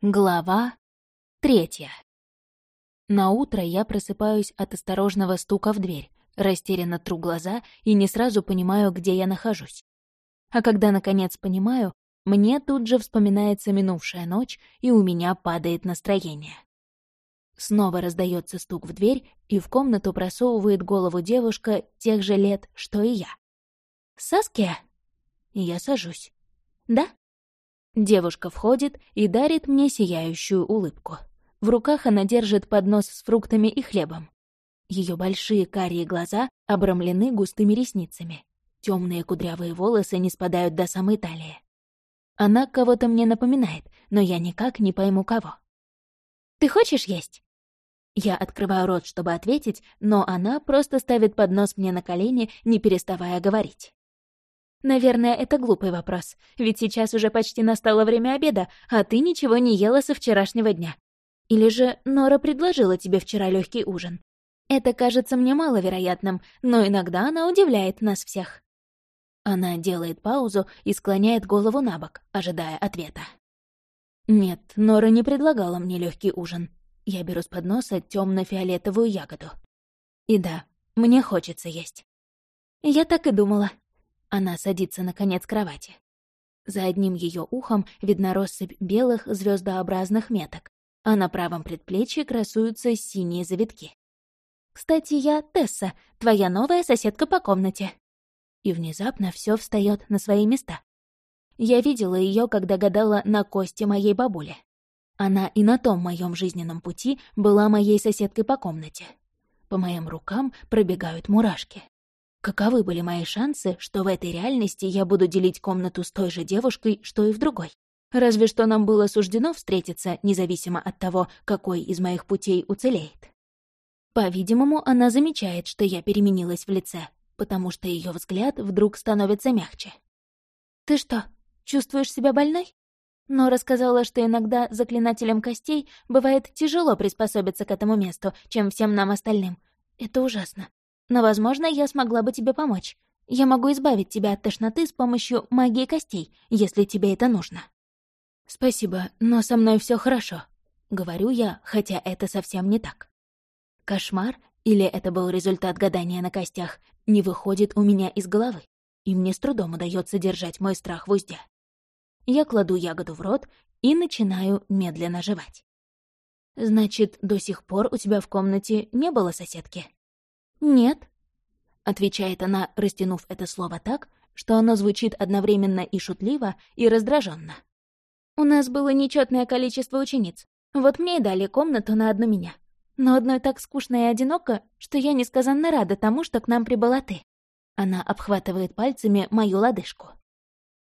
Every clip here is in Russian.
Глава третья. На утро я просыпаюсь от осторожного стука в дверь, растерянно тру глаза и не сразу понимаю, где я нахожусь. А когда, наконец, понимаю, мне тут же вспоминается минувшая ночь, и у меня падает настроение. Снова раздается стук в дверь, и в комнату просовывает голову девушка тех же лет, что и я. «Саския?» Я сажусь. «Да?» Девушка входит и дарит мне сияющую улыбку. В руках она держит поднос с фруктами и хлебом. Ее большие карие глаза обрамлены густыми ресницами. Темные кудрявые волосы не спадают до самой талии. Она кого-то мне напоминает, но я никак не пойму кого. «Ты хочешь есть?» Я открываю рот, чтобы ответить, но она просто ставит поднос мне на колени, не переставая говорить. Наверное, это глупый вопрос, ведь сейчас уже почти настало время обеда, а ты ничего не ела со вчерашнего дня. Или же Нора предложила тебе вчера легкий ужин. Это кажется мне маловероятным, но иногда она удивляет нас всех. Она делает паузу и склоняет голову на бок, ожидая ответа. Нет, Нора не предлагала мне легкий ужин. Я беру с подноса темно-фиолетовую ягоду. И да, мне хочется есть. Я так и думала, она садится на конец кровати. За одним ее ухом видна россыпь белых звездообразных меток, а на правом предплечье красуются синие завитки. «Кстати, я Тесса, твоя новая соседка по комнате». И внезапно все встает на свои места. Я видела ее, когда гадала на кости моей бабули. Она и на том моем жизненном пути была моей соседкой по комнате. По моим рукам пробегают мурашки. Каковы были мои шансы, что в этой реальности я буду делить комнату с той же девушкой, что и в другой? Разве что нам было суждено встретиться, независимо от того, какой из моих путей уцелеет. По-видимому, она замечает, что я переменилась в лице, потому что ее взгляд вдруг становится мягче. «Ты что, чувствуешь себя больной?» Но рассказала, что иногда заклинателям костей бывает тяжело приспособиться к этому месту, чем всем нам остальным. Это ужасно. Но, возможно, я смогла бы тебе помочь. Я могу избавить тебя от тошноты с помощью магии костей, если тебе это нужно». «Спасибо, но со мной все хорошо», — говорю я, хотя это совсем не так. Кошмар, или это был результат гадания на костях, не выходит у меня из головы, и мне с трудом удается держать мой страх в узде. Я кладу ягоду в рот и начинаю медленно жевать. «Значит, до сих пор у тебя в комнате не было соседки?» «Нет», — отвечает она, растянув это слово так, что оно звучит одновременно и шутливо, и раздраженно. «У нас было нечетное количество учениц. Вот мне и дали комнату на одну меня. Но одной так скучно и одиноко, что я несказанно рада тому, что к нам прибыла ты». Она обхватывает пальцами мою лодыжку.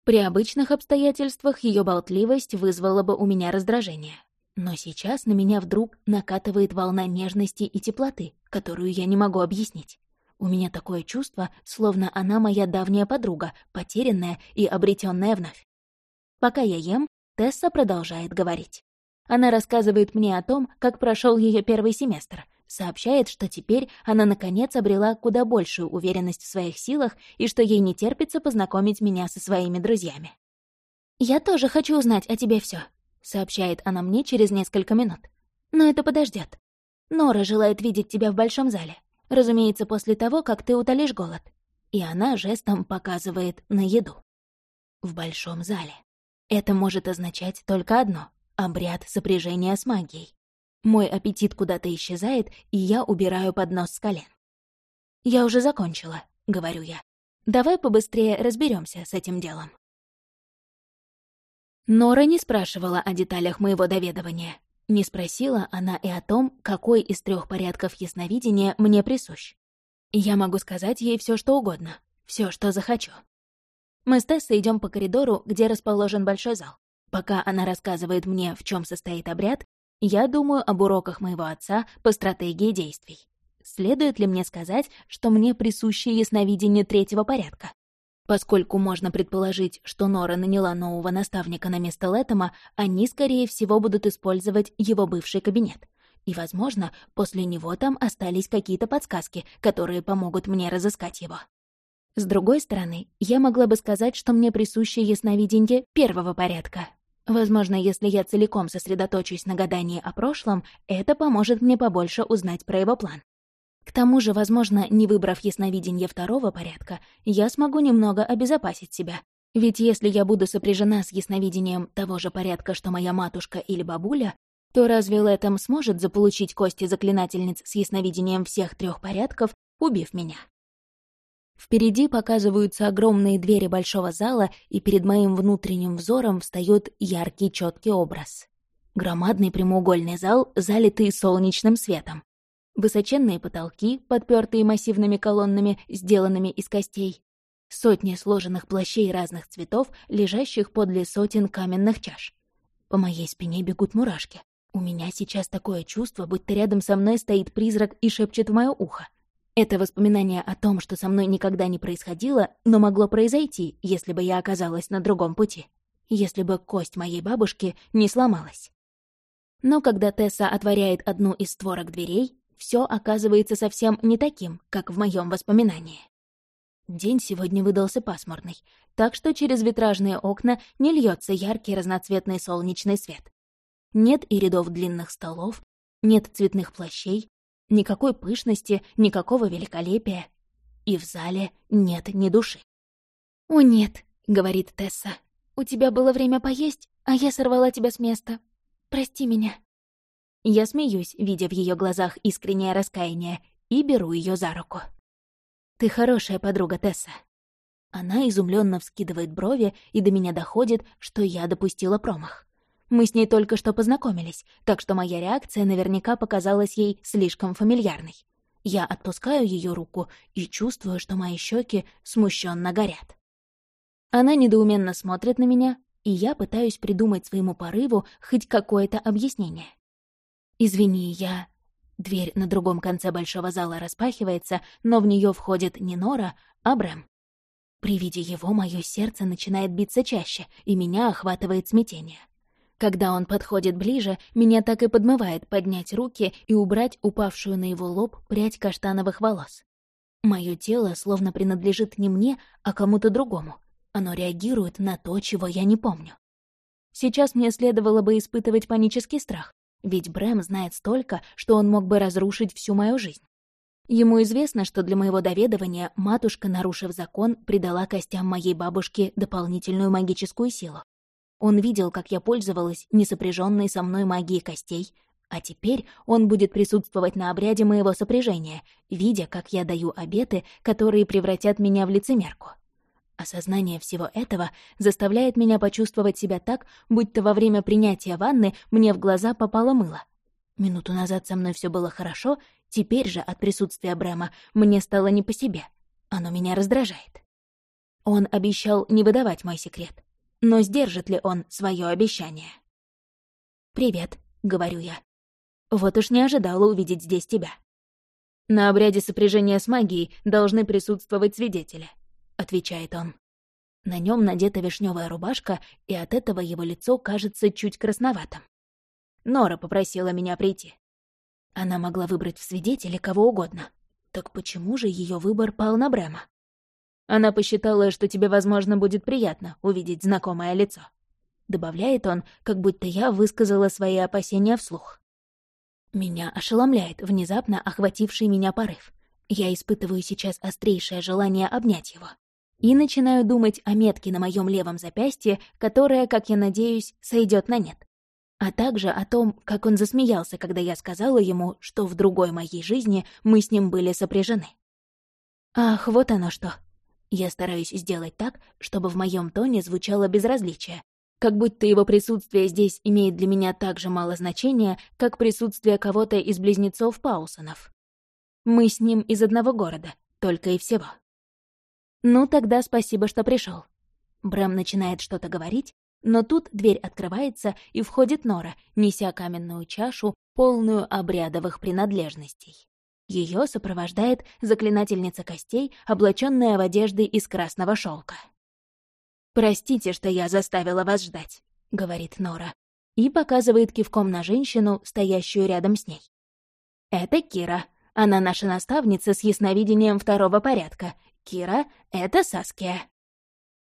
При обычных обстоятельствах ее болтливость вызвала бы у меня раздражение. Но сейчас на меня вдруг накатывает волна нежности и теплоты, которую я не могу объяснить. У меня такое чувство, словно она моя давняя подруга, потерянная и обретенная вновь. Пока я ем, Тесса продолжает говорить. Она рассказывает мне о том, как прошел ее первый семестр, сообщает, что теперь она наконец обрела куда большую уверенность в своих силах и что ей не терпится познакомить меня со своими друзьями. «Я тоже хочу узнать о тебе все, сообщает она мне через несколько минут. «Но это подождет. Нора желает видеть тебя в большом зале. Разумеется, после того, как ты утолишь голод». И она жестом показывает на еду. В большом зале. Это может означать только одно — обряд сопряжения с магией. Мой аппетит куда-то исчезает, и я убираю поднос с колен. «Я уже закончила», — говорю я. «Давай побыстрее разберемся с этим делом». Нора не спрашивала о деталях моего доведования. Не спросила она и о том, какой из трех порядков ясновидения мне присущ. Я могу сказать ей все, что угодно, все, что захочу. Мы с Тессой идем по коридору, где расположен большой зал. Пока она рассказывает мне, в чем состоит обряд, я думаю об уроках моего отца по стратегии действий. Следует ли мне сказать, что мне присуще ясновидение третьего порядка? Поскольку можно предположить, что Нора наняла нового наставника на место Лэттема, они, скорее всего, будут использовать его бывший кабинет. И, возможно, после него там остались какие-то подсказки, которые помогут мне разыскать его. С другой стороны, я могла бы сказать, что мне присуще ясновидение первого порядка. Возможно, если я целиком сосредоточусь на гадании о прошлом, это поможет мне побольше узнать про его план. К тому же, возможно, не выбрав ясновидение второго порядка, я смогу немного обезопасить себя. Ведь если я буду сопряжена с ясновидением того же порядка, что моя матушка или бабуля, то разве Лэтом сможет заполучить кости заклинательниц с ясновидением всех трех порядков, убив меня? Впереди показываются огромные двери большого зала, и перед моим внутренним взором встает яркий четкий образ. Громадный прямоугольный зал, залитый солнечным светом. Высоченные потолки, подпертые массивными колоннами, сделанными из костей. Сотни сложенных плащей разных цветов, лежащих подле сотен каменных чаш. По моей спине бегут мурашки. У меня сейчас такое чувство, будто рядом со мной стоит призрак и шепчет в мое ухо. Это воспоминание о том, что со мной никогда не происходило, но могло произойти, если бы я оказалась на другом пути. Если бы кость моей бабушки не сломалась. Но когда Тесса отворяет одну из створок дверей, все оказывается совсем не таким, как в моем воспоминании. День сегодня выдался пасмурный, так что через витражные окна не льется яркий разноцветный солнечный свет. Нет и рядов длинных столов, нет цветных плащей, Никакой пышности, никакого великолепия. И в зале нет ни души. «О, нет», — говорит Тесса. «У тебя было время поесть, а я сорвала тебя с места. Прости меня». Я смеюсь, видя в ее глазах искреннее раскаяние, и беру ее за руку. «Ты хорошая подруга, Тесса». Она изумленно вскидывает брови, и до меня доходит, что я допустила промах. Мы с ней только что познакомились, так что моя реакция наверняка показалась ей слишком фамильярной. Я отпускаю ее руку и чувствую, что мои щеки смущенно горят. Она недоуменно смотрит на меня, и я пытаюсь придумать своему порыву хоть какое-то объяснение. «Извини, я...» Дверь на другом конце большого зала распахивается, но в нее входит не Нора, а Брэм. При виде его мое сердце начинает биться чаще, и меня охватывает смятение. Когда он подходит ближе, меня так и подмывает поднять руки и убрать упавшую на его лоб прядь каштановых волос. Мое тело словно принадлежит не мне, а кому-то другому. Оно реагирует на то, чего я не помню. Сейчас мне следовало бы испытывать панический страх, ведь Брэм знает столько, что он мог бы разрушить всю мою жизнь. Ему известно, что для моего доведывания матушка, нарушив закон, придала костям моей бабушки дополнительную магическую силу. Он видел, как я пользовалась несопряженной со мной магией костей, а теперь он будет присутствовать на обряде моего сопряжения, видя, как я даю обеты, которые превратят меня в лицемерку. Осознание всего этого заставляет меня почувствовать себя так, будто во время принятия ванны мне в глаза попало мыло. Минуту назад со мной все было хорошо, теперь же от присутствия Брэма мне стало не по себе. Оно меня раздражает. Он обещал не выдавать мой секрет. Но сдержит ли он свое обещание? «Привет», — говорю я. «Вот уж не ожидала увидеть здесь тебя». «На обряде сопряжения с магией должны присутствовать свидетели», — отвечает он. На нем надета вишневая рубашка, и от этого его лицо кажется чуть красноватым. Нора попросила меня прийти. Она могла выбрать в свидетели кого угодно. Так почему же ее выбор пал на Брэма? Она посчитала, что тебе, возможно, будет приятно увидеть знакомое лицо. Добавляет он, как будто я высказала свои опасения вслух. Меня ошеломляет внезапно охвативший меня порыв. Я испытываю сейчас острейшее желание обнять его. И начинаю думать о метке на моем левом запястье, которая, как я надеюсь, сойдет на нет. А также о том, как он засмеялся, когда я сказала ему, что в другой моей жизни мы с ним были сопряжены. Ах, вот оно что. Я стараюсь сделать так, чтобы в моем тоне звучало безразличие, как будто его присутствие здесь имеет для меня так же мало значения, как присутствие кого-то из близнецов Паусонов. Мы с ним из одного города, только и всего. Ну, тогда спасибо, что пришел. Брэм начинает что-то говорить, но тут дверь открывается, и входит Нора, неся каменную чашу, полную обрядовых принадлежностей. Ее сопровождает заклинательница костей, облаченная в одежды из красного шелка. «Простите, что я заставила вас ждать», — говорит Нора, и показывает кивком на женщину, стоящую рядом с ней. «Это Кира. Она наша наставница с ясновидением второго порядка. Кира — это Саския».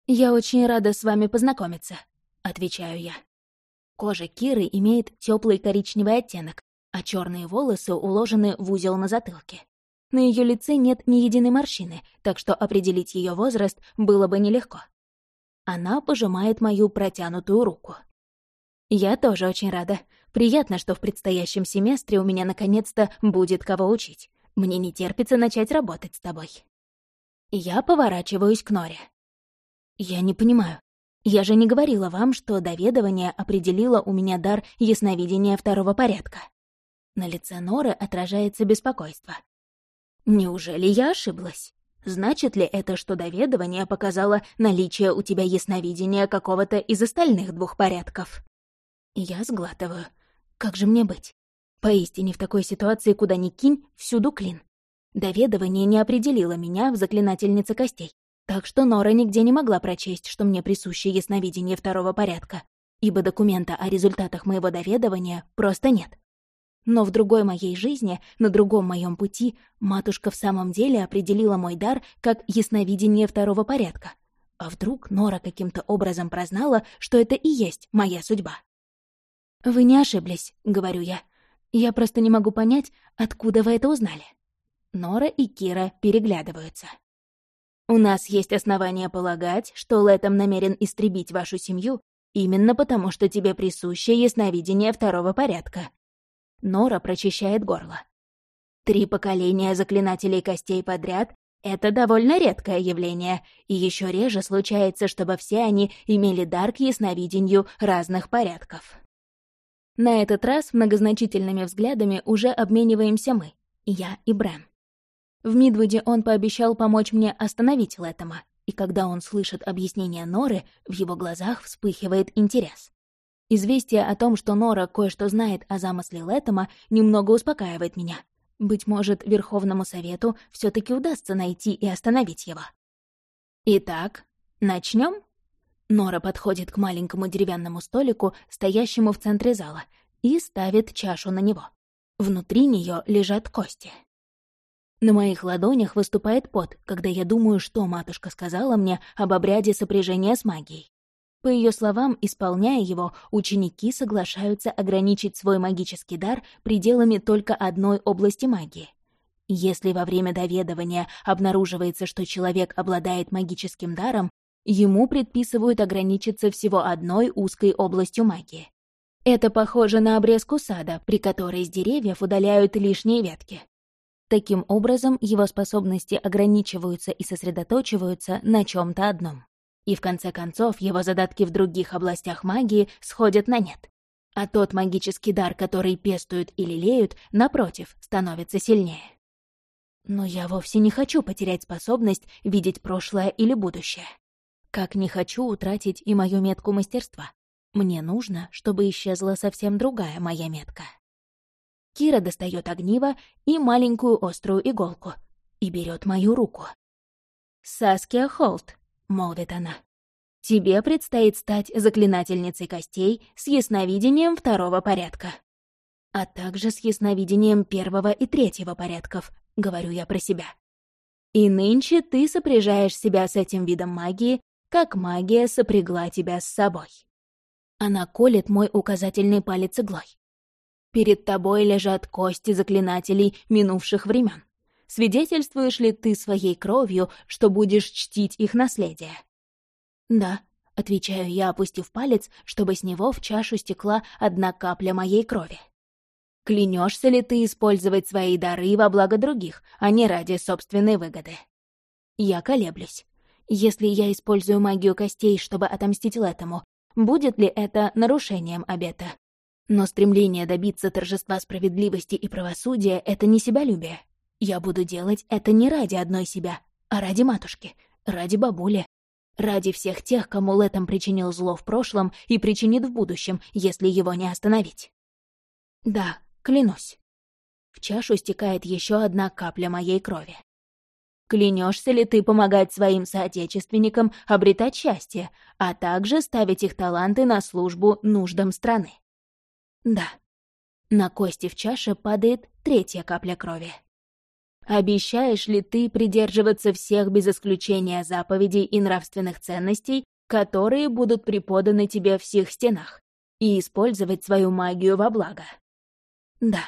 «Я очень рада с вами познакомиться», — отвечаю я. Кожа Киры имеет теплый коричневый оттенок, а черные волосы уложены в узел на затылке. На ее лице нет ни единой морщины, так что определить ее возраст было бы нелегко. Она пожимает мою протянутую руку. Я тоже очень рада. Приятно, что в предстоящем семестре у меня наконец-то будет кого учить. Мне не терпится начать работать с тобой. Я поворачиваюсь к Норе. Я не понимаю. Я же не говорила вам, что доведование определило у меня дар ясновидения второго порядка. На лице Норы отражается беспокойство. Неужели я ошиблась? Значит ли это, что доведование показало наличие у тебя ясновидения какого-то из остальных двух порядков? Я сглатываю. Как же мне быть? Поистине в такой ситуации, куда ни кинь, всюду клин. Доведование не определило меня в заклинательнице костей, так что Нора нигде не могла прочесть, что мне присуще ясновидение второго порядка, ибо документа о результатах моего доведования просто нет. Но в другой моей жизни, на другом моем пути, матушка в самом деле определила мой дар как ясновидение второго порядка. А вдруг Нора каким-то образом прознала, что это и есть моя судьба? «Вы не ошиблись», — говорю я. «Я просто не могу понять, откуда вы это узнали». Нора и Кира переглядываются. «У нас есть основания полагать, что Лэтом намерен истребить вашу семью именно потому, что тебе присуще ясновидение второго порядка», Нора прочищает горло. Три поколения заклинателей костей подряд — это довольно редкое явление, и еще реже случается, чтобы все они имели дар к ясновидению разных порядков. На этот раз многозначительными взглядами уже обмениваемся мы, я и Брэм. В Мидвуде он пообещал помочь мне остановить Лэттема, и когда он слышит объяснение Норы, в его глазах вспыхивает интерес. Известие о том, что Нора кое-что знает о замысле Лэттема, немного успокаивает меня. Быть может, Верховному Совету все таки удастся найти и остановить его. Итак, начнем? Нора подходит к маленькому деревянному столику, стоящему в центре зала, и ставит чашу на него. Внутри нее лежат кости. На моих ладонях выступает пот, когда я думаю, что матушка сказала мне об обряде сопряжения с магией. По ее словам, исполняя его, ученики соглашаются ограничить свой магический дар пределами только одной области магии. Если во время доведывания обнаруживается, что человек обладает магическим даром, ему предписывают ограничиться всего одной узкой областью магии. Это похоже на обрезку сада, при которой из деревьев удаляют лишние ветки. Таким образом, его способности ограничиваются и сосредоточиваются на чем то одном и в конце концов его задатки в других областях магии сходят на нет. А тот магический дар, который пестуют и лелеют, напротив, становится сильнее. Но я вовсе не хочу потерять способность видеть прошлое или будущее. Как не хочу утратить и мою метку мастерства. Мне нужно, чтобы исчезла совсем другая моя метка. Кира достает огниво и маленькую острую иголку и берет мою руку. «Саския Холт», — молвит она. «Тебе предстоит стать заклинательницей костей с ясновидением второго порядка, а также с ясновидением первого и третьего порядков», — говорю я про себя. «И нынче ты сопряжаешь себя с этим видом магии, как магия сопрягла тебя с собой». Она колет мой указательный палец иглой. Перед тобой лежат кости заклинателей минувших времен. Свидетельствуешь ли ты своей кровью, что будешь чтить их наследие?» «Да», — отвечаю я, опустив палец, чтобы с него в чашу стекла одна капля моей крови. Клянешься ли ты использовать свои дары во благо других, а не ради собственной выгоды? Я колеблюсь. Если я использую магию костей, чтобы отомстить Лэтому, будет ли это нарушением обета? Но стремление добиться торжества справедливости и правосудия — это не себялюбие, я буду делать это не ради одной себя, а ради матушки, ради бабули, ради всех тех, кому Лэтом причинил зло в прошлом и причинит в будущем, если его не остановить. Да, клянусь. В чашу стекает еще одна капля моей крови. Клянешься ли ты помогать своим соотечественникам обретать счастье, а также ставить их таланты на службу нуждам страны? Да. На кости в чаше падает третья капля крови. Обещаешь ли ты придерживаться всех без исключения заповедей и нравственных ценностей, которые будут преподаны тебе в всех стенах? и использовать свою магию во благо. Да.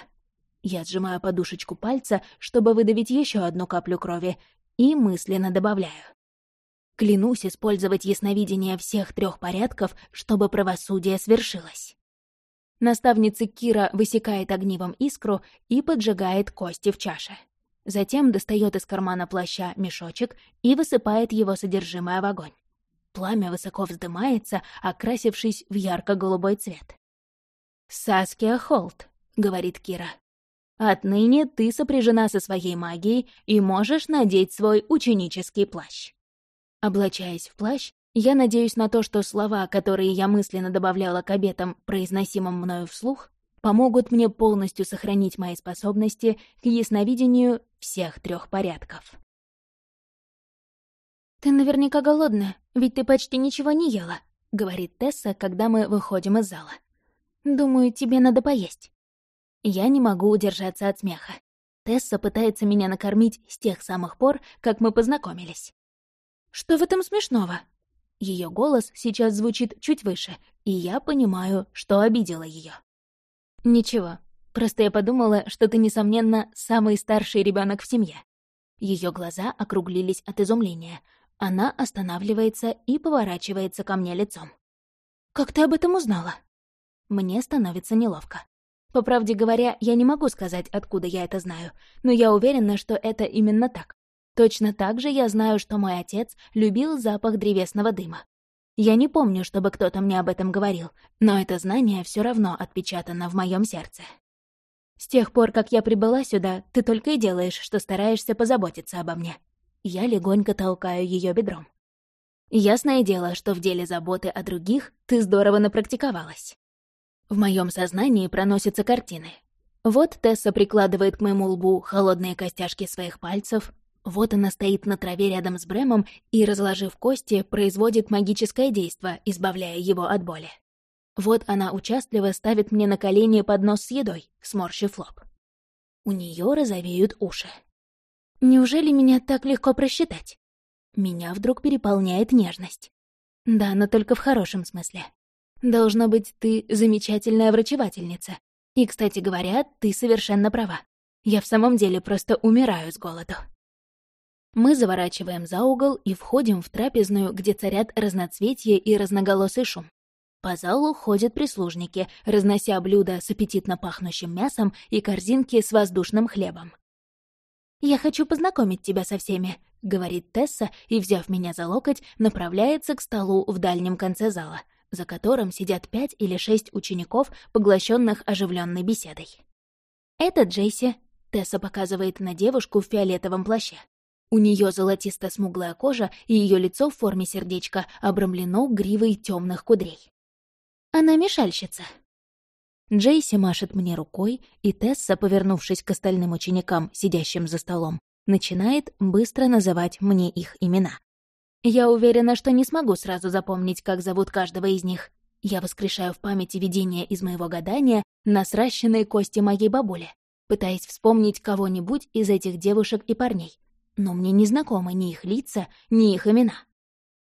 Я сжимаю подушечку пальца, чтобы выдавить еще одну каплю крови, и мысленно добавляю. Клянусь использовать ясновидение всех трех порядков, чтобы правосудие свершилось. Наставница Кира высекает огнивом искру и поджигает кости в чаше. Затем достает из кармана плаща мешочек и высыпает его содержимое в огонь. Пламя высоко вздымается, окрасившись в ярко-голубой цвет. «Саския Холт», — говорит Кира. «Отныне ты сопряжена со своей магией и можешь надеть свой ученический плащ». Облачаясь в плащ, я надеюсь на то, что слова, которые я мысленно добавляла к обетам, произносимым мною вслух, помогут мне полностью сохранить мои способности к ясновидению всех трех порядков. «Ты наверняка голодная, ведь ты почти ничего не ела», — говорит Тесса, когда мы выходим из зала. «Думаю, тебе надо поесть». Я не могу удержаться от смеха. Тесса пытается меня накормить с тех самых пор, как мы познакомились. «Что в этом смешного?» Ее голос сейчас звучит чуть выше, и я понимаю, что обидела ее. «Ничего, просто я подумала, что ты, несомненно, самый старший ребенок в семье». Ее глаза округлились от изумления. Она останавливается и поворачивается ко мне лицом. «Как ты об этом узнала?» Мне становится неловко. По правде говоря, я не могу сказать, откуда я это знаю, но я уверена, что это именно так. Точно так же я знаю, что мой отец любил запах древесного дыма. Я не помню, чтобы кто-то мне об этом говорил, но это знание все равно отпечатано в моем сердце. С тех пор, как я прибыла сюда, ты только и делаешь, что стараешься позаботиться обо мне. Я легонько толкаю ее бедром. Ясное дело, что в деле заботы о других ты здорово напрактиковалась. В моем сознании проносятся картины. Вот Тесса прикладывает к моему лбу холодные костяшки своих пальцев, вот она стоит на траве рядом с Брэмом и, разложив кости, производит магическое действо, избавляя его от боли. Вот она участливо ставит мне на колени поднос с едой, сморщив лоб. У нее розовеют уши. Неужели меня так легко просчитать? Меня вдруг переполняет нежность. Да, но только в хорошем смысле. Должно быть, ты замечательная врачевательница. И, кстати говоря, ты совершенно права. Я в самом деле просто умираю с голоду. Мы заворачиваем за угол и входим в трапезную, где царят разноцветье и разноголосый шум. По залу ходят прислужники, разнося блюда с аппетитно пахнущим мясом и корзинки с воздушным хлебом. «Я хочу познакомить тебя со всеми», — говорит Тесса и, взяв меня за локоть, направляется к столу в дальнем конце зала, за которым сидят пять или шесть учеников, поглощенных оживленной беседой. «Это Джейси», — Тесса показывает на девушку в фиолетовом плаще. У нее золотисто-смуглая кожа, и ее лицо в форме сердечка обрамлено гривой темных кудрей. Она мешальщица. Джейси машет мне рукой, и Тесса, повернувшись к остальным ученикам, сидящим за столом, начинает быстро называть мне их имена. Я уверена, что не смогу сразу запомнить, как зовут каждого из них. Я воскрешаю в памяти видение из моего гадания на сращенные кости моей бабули, пытаясь вспомнить кого-нибудь из этих девушек и парней но мне не знакомы ни их лица, ни их имена.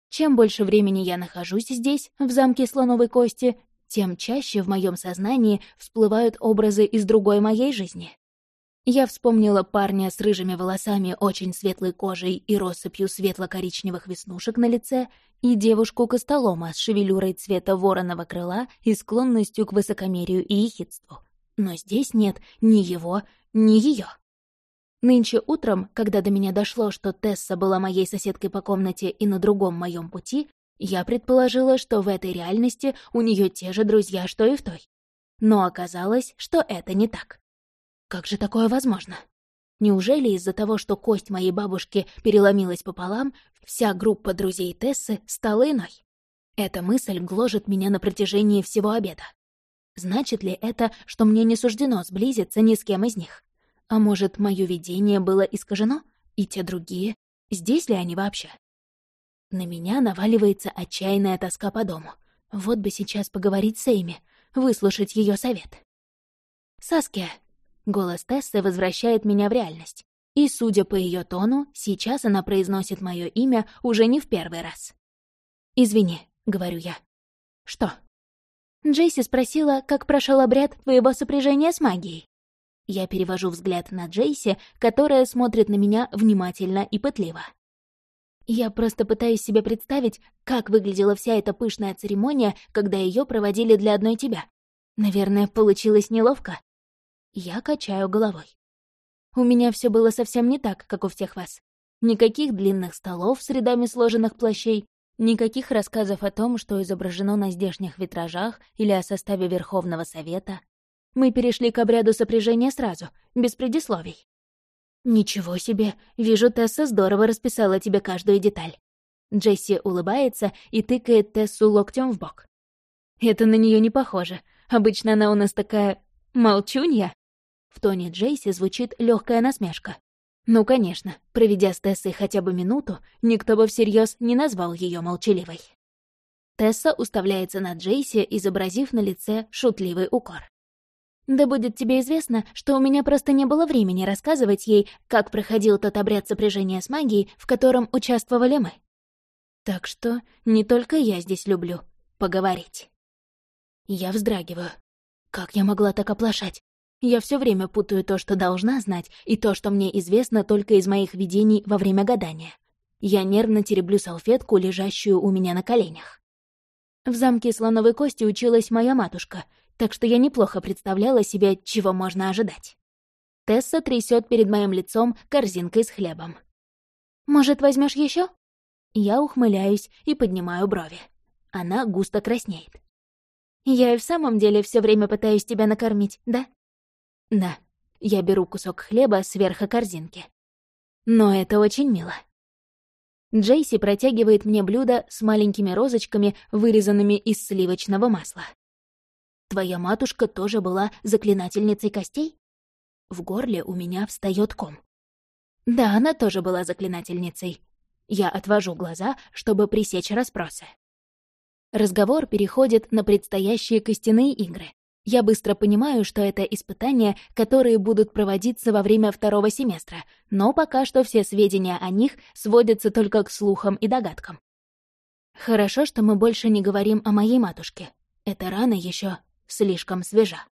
Чем больше времени я нахожусь здесь, в замке слоновой кости, тем чаще в моем сознании всплывают образы из другой моей жизни. Я вспомнила парня с рыжими волосами, очень светлой кожей и россыпью светло-коричневых веснушек на лице, и девушку-костолома с шевелюрой цвета вороного крыла и склонностью к высокомерию и ехидству. Но здесь нет ни его, ни ее. Нынче утром, когда до меня дошло, что Тесса была моей соседкой по комнате и на другом моем пути, я предположила, что в этой реальности у нее те же друзья, что и в той. Но оказалось, что это не так. Как же такое возможно? Неужели из-за того, что кость моей бабушки переломилась пополам, вся группа друзей Тессы стала иной? Эта мысль гложет меня на протяжении всего обеда. Значит ли это, что мне не суждено сблизиться ни с кем из них? А может, мое видение было искажено? И те другие? Здесь ли они вообще? На меня наваливается отчаянная тоска по дому. Вот бы сейчас поговорить с Эйми, выслушать ее совет. «Саския!» — голос Тессы возвращает меня в реальность. И, судя по ее тону, сейчас она произносит мое имя уже не в первый раз. «Извини», — говорю я. «Что?» Джейси спросила, как прошел обряд твоего сопряжения с магией. Я перевожу взгляд на Джейси, которая смотрит на меня внимательно и пытливо. Я просто пытаюсь себе представить, как выглядела вся эта пышная церемония, когда ее проводили для одной тебя. Наверное, получилось неловко. Я качаю головой. У меня все было совсем не так, как у всех вас. Никаких длинных столов с рядами сложенных плащей, никаких рассказов о том, что изображено на здешних витражах или о составе Верховного Совета. Мы перешли к обряду сопряжения сразу, без предисловий. «Ничего себе! Вижу, Тесса здорово расписала тебе каждую деталь». Джесси улыбается и тыкает Тессу локтем в бок. «Это на нее не похоже. Обычно она у нас такая... молчунья». В тоне Джейси звучит легкая насмешка. Ну, конечно, проведя с Тессой хотя бы минуту, никто бы всерьез не назвал ее молчаливой. Тесса уставляется на Джейси, изобразив на лице шутливый укор. Да будет тебе известно, что у меня просто не было времени рассказывать ей, как проходил тот обряд сопряжения с магией, в котором участвовали мы. Так что не только я здесь люблю поговорить. Я вздрагиваю. Как я могла так оплошать? Я все время путаю то, что должна знать, и то, что мне известно только из моих видений во время гадания. Я нервно тереблю салфетку, лежащую у меня на коленях. В замке слоновой кости училась моя матушка, так что я неплохо представляла себе, чего можно ожидать. Тесса трясет перед моим лицом корзинкой с хлебом. «Может, возьмешь еще? Я ухмыляюсь и поднимаю брови. Она густо краснеет. «Я и в самом деле все время пытаюсь тебя накормить, да?» «Да». Я беру кусок хлеба сверху корзинки. Но это очень мило. Джейси протягивает мне блюдо с маленькими розочками, вырезанными из сливочного масла. Твоя матушка тоже была заклинательницей костей? В горле у меня встает ком. Да, она тоже была заклинательницей. Я отвожу глаза, чтобы пресечь расспросы. Разговор переходит на предстоящие костяные игры. Я быстро понимаю, что это испытания, которые будут проводиться во время второго семестра, но пока что все сведения о них сводятся только к слухам и догадкам. Хорошо, что мы больше не говорим о моей матушке. Эта рана еще слишком свежа.